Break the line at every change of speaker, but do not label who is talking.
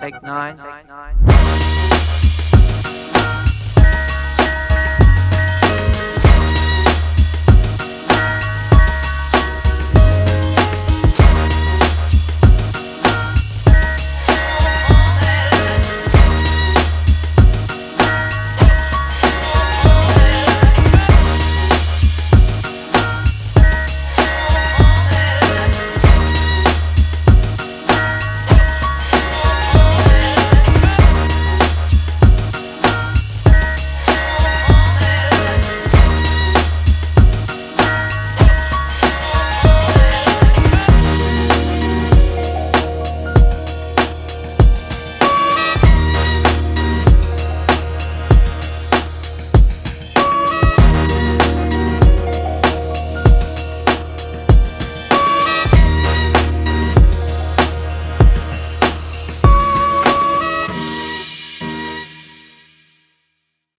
take nine.